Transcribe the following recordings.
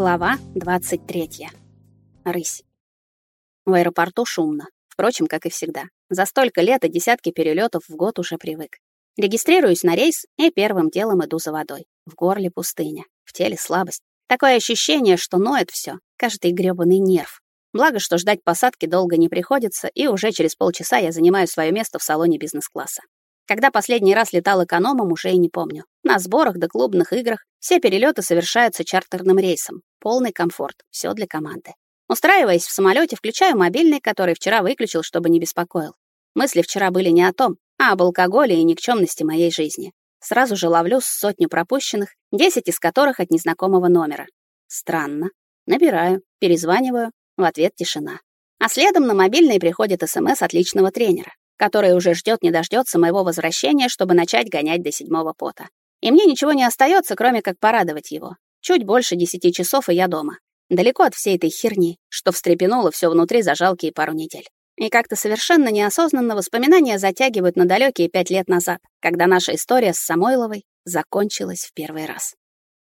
Глава 23. Рысь. В аэропорту шумно. Впрочем, как и всегда. За столько лет и десятки перелетов в год уже привык. Регистрируюсь на рейс и первым делом иду за водой. В горле пустыня, в теле слабость. Такое ощущение, что ноет все, каждый грёбаный нерв. Благо, что ждать посадки долго не приходится, и уже через полчаса я занимаю свое место в салоне бизнес-класса. Когда последний раз летал экономом, уже и не помню. На сборах да клубных играх все перелеты совершаются чартерным рейсом. Полный комфорт, все для команды. Устраиваясь в самолете, включаю мобильный, который вчера выключил, чтобы не беспокоил. Мысли вчера были не о том, а об алкоголе и никчемности моей жизни. Сразу же ловлю сотню пропущенных, 10 из которых от незнакомого номера. Странно. Набираю, перезваниваю, в ответ тишина. А следом на мобильный приходит СМС от личного тренера который уже ждет не дождется моего возвращения, чтобы начать гонять до седьмого пота. И мне ничего не остается, кроме как порадовать его. Чуть больше десяти часов, и я дома. Далеко от всей этой херни, что встрепенуло все внутри за жалкие пару недель. И как-то совершенно неосознанно воспоминания затягивают на далекие пять лет назад, когда наша история с Самойловой закончилась в первый раз.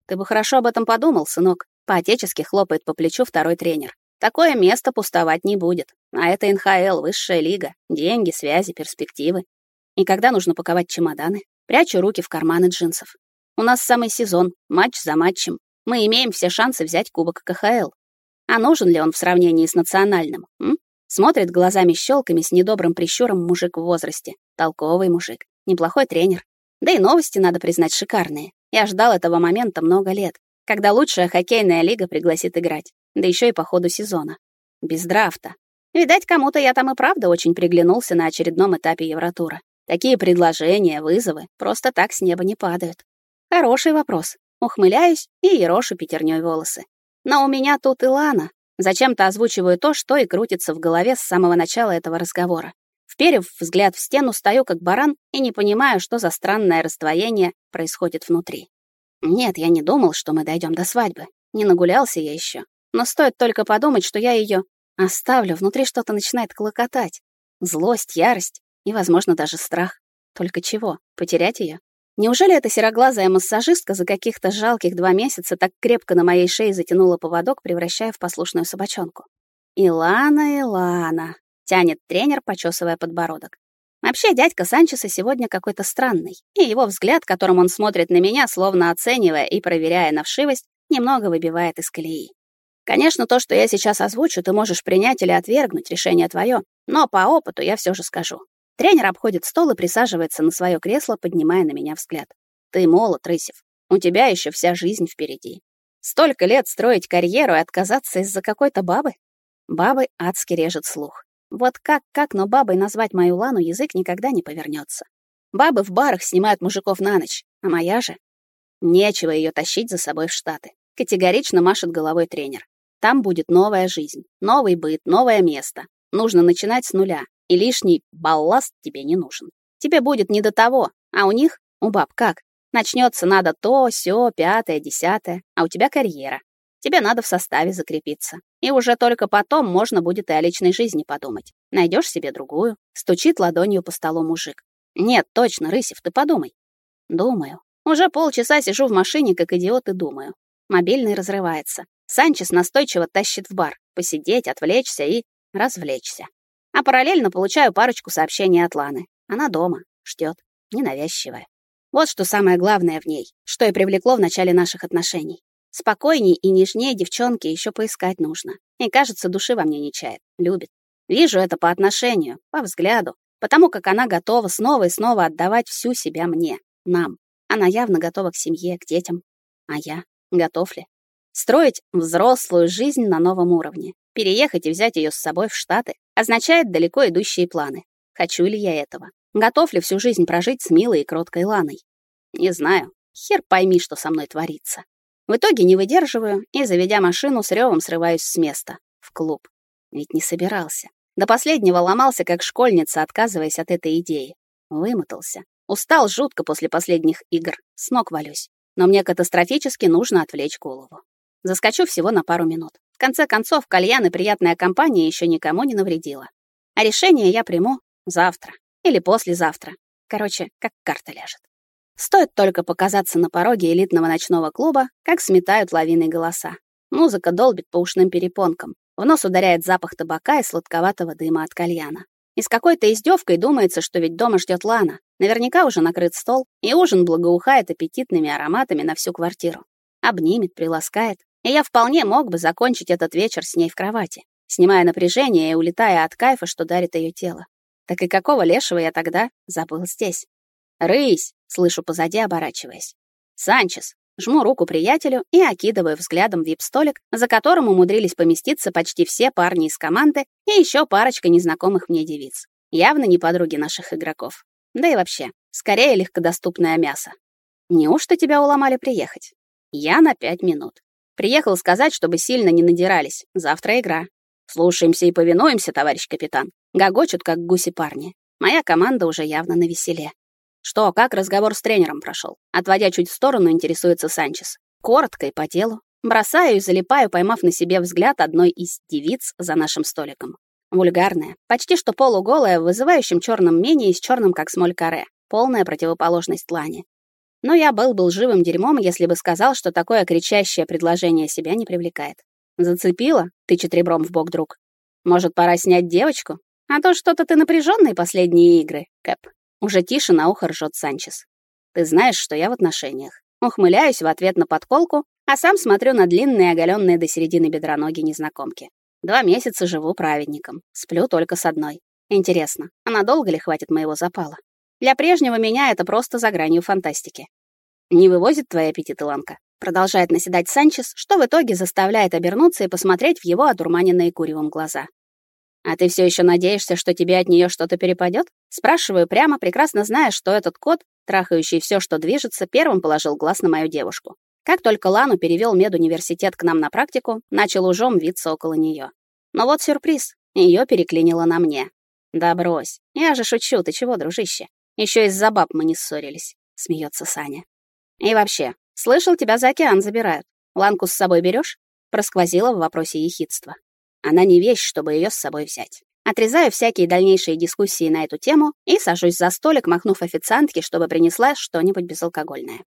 Ты бы хорошо об этом подумал, сынок. По-отечески хлопает по плечу второй тренер. Такое место пустовать не будет. А это НХЛ, высшая лига. Деньги, связи, перспективы. И когда нужно паковать чемоданы, прячу руки в карманы джинсов. У нас самый сезон, матч за матчем. Мы имеем все шансы взять кубок КХЛ. А нужен ли он в сравнении с национальным? М? Смотрит глазами щелками с недобрым прищуром мужик в возрасте. Толковый мужик. Неплохой тренер. Да и новости, надо признать, шикарные. Я ждал этого момента много лет, когда лучшая хоккейная лига пригласит играть да еще и по ходу сезона. Без драфта. Видать, кому-то я там и правда очень приглянулся на очередном этапе Евротура. Такие предложения, вызовы просто так с неба не падают. Хороший вопрос. Ухмыляюсь и ерошу пятерней волосы. Но у меня тут Илана. Зачем-то озвучиваю то, что и крутится в голове с самого начала этого разговора. Вперев взгляд в стену, стою как баран и не понимаю, что за странное раздвоение происходит внутри. Нет, я не думал, что мы дойдем до свадьбы. Не нагулялся я еще. Но стоит только подумать, что я ее оставлю, внутри что-то начинает клокотать. Злость, ярость и, возможно, даже страх. Только чего? Потерять ее? Неужели эта сероглазая массажистка за каких-то жалких два месяца так крепко на моей шее затянула поводок, превращая в послушную собачонку? «Илана, Илана», — тянет тренер, почесывая подбородок. Вообще, дядька Санчеса сегодня какой-то странный, и его взгляд, которым он смотрит на меня, словно оценивая и проверяя на вшивость, немного выбивает из колеи. Конечно, то, что я сейчас озвучу, ты можешь принять или отвергнуть, решение твое, но по опыту я все же скажу. Тренер обходит стол и присаживается на свое кресло, поднимая на меня взгляд. Ты молод, Рысев. У тебя еще вся жизнь впереди. Столько лет строить карьеру и отказаться из-за какой-то бабы? Бабы адски режет слух. Вот как, как, но бабой назвать мою Лану язык никогда не повернется. Бабы в барах снимают мужиков на ночь, а моя же... Нечего ее тащить за собой в Штаты. Категорично машет головой тренер. Там будет новая жизнь, новый быт, новое место. Нужно начинать с нуля, и лишний балласт тебе не нужен. Тебе будет не до того, а у них, у баб как? Начнется надо то, сё, пятое, десятое, а у тебя карьера. Тебе надо в составе закрепиться. И уже только потом можно будет и о личной жизни подумать. Найдешь себе другую. Стучит ладонью по столу мужик. Нет, точно, Рысев, ты подумай. Думаю. Уже полчаса сижу в машине, как идиот, и думаю. Мобильный разрывается. Санчес настойчиво тащит в бар, посидеть, отвлечься и развлечься. А параллельно получаю парочку сообщений от Ланы. Она дома, ждет, ненавязчивая. Вот что самое главное в ней, что и привлекло в начале наших отношений. Спокойней и нежнее девчонки еще поискать нужно. И, кажется, души во мне не чает, любит. Вижу это по отношению, по взгляду, потому как она готова снова и снова отдавать всю себя мне, нам. Она явно готова к семье, к детям. А я? Готов ли? Строить взрослую жизнь на новом уровне. Переехать и взять ее с собой в Штаты означает далеко идущие планы. Хочу ли я этого? Готов ли всю жизнь прожить с милой и кроткой Ланой? Не знаю. Хер пойми, что со мной творится. В итоге не выдерживаю и, заведя машину, с ревом срываюсь с места. В клуб. Ведь не собирался. До последнего ломался, как школьница, отказываясь от этой идеи. Вымотался. Устал жутко после последних игр. С ног валюсь. Но мне катастрофически нужно отвлечь голову. Заскочу всего на пару минут. В конце концов, кальян и приятная компания еще никому не навредила. А решение я приму завтра или послезавтра. Короче, как карта ляжет. Стоит только показаться на пороге элитного ночного клуба, как сметают лавины голоса. Музыка долбит по ушным перепонкам. В нос ударяет запах табака и сладковатого дыма от кальяна. И с какой-то издевкой думается, что ведь дома ждет Лана. Наверняка уже накрыт стол, и ужин благоухает аппетитными ароматами на всю квартиру. Обнимет, приласкает. И я вполне мог бы закончить этот вечер с ней в кровати, снимая напряжение и улетая от кайфа, что дарит ее тело. Так и какого лешего я тогда забыл здесь? «Рысь!» — слышу позади, оборачиваясь. «Санчес!» Жму руку приятелю и окидываю взглядом вип-столик, за которым умудрились поместиться почти все парни из команды и еще парочка незнакомых мне девиц. Явно не подруги наших игроков. Да и вообще, скорее легкодоступное мясо. Неужто тебя уломали приехать? Я на пять минут. Приехал сказать, чтобы сильно не надирались. Завтра игра. Слушаемся и повинуемся, товарищ капитан. Гогочут, как гуси парни. Моя команда уже явно на веселе. Что, как разговор с тренером прошел? Отводя чуть в сторону, интересуется Санчес. Коротко и по делу. Бросаю и залипаю, поймав на себе взгляд одной из девиц за нашим столиком. Вульгарная, почти что полуголая, в вызывающем черном мене и с черным как смоль каре. Полная противоположность Лане. Но я был бы живым дерьмом, если бы сказал, что такое кричащее предложение себя не привлекает. Зацепила? Тычет ребром в бок друг. Может, пора снять девочку? А то что-то ты напряженный последние игры, Кэп. Уже тише на ухо ржет Санчес. Ты знаешь, что я в отношениях. Ухмыляюсь в ответ на подколку, а сам смотрю на длинные, оголенные до середины бедра ноги незнакомки. Два месяца живу праведником, сплю только с одной. Интересно, а надолго ли хватит моего запала? Для прежнего меня это просто за гранью фантастики. Не вывозит твои аппетиты, Ланка? Продолжает наседать Санчес, что в итоге заставляет обернуться и посмотреть в его одурманенные куревом глаза. «А ты все еще надеешься, что тебе от нее что-то перепадет? Спрашиваю прямо, прекрасно зная, что этот кот, трахающий все, что движется, первым положил глаз на мою девушку. Как только Лану перевел медуниверситет к нам на практику, начал ужом виться около нее. Но вот сюрприз, ее переклинило на мне. «Да брось, я же шучу, ты чего, дружище? Еще из-за баб мы не ссорились», — смеется Саня. «И вообще, слышал, тебя за океан забирают. Ланку с собой берешь? просквозила в вопросе ехидства. Она не вещь, чтобы ее с собой взять. Отрезаю всякие дальнейшие дискуссии на эту тему и сажусь за столик, махнув официантке, чтобы принесла что-нибудь безалкогольное.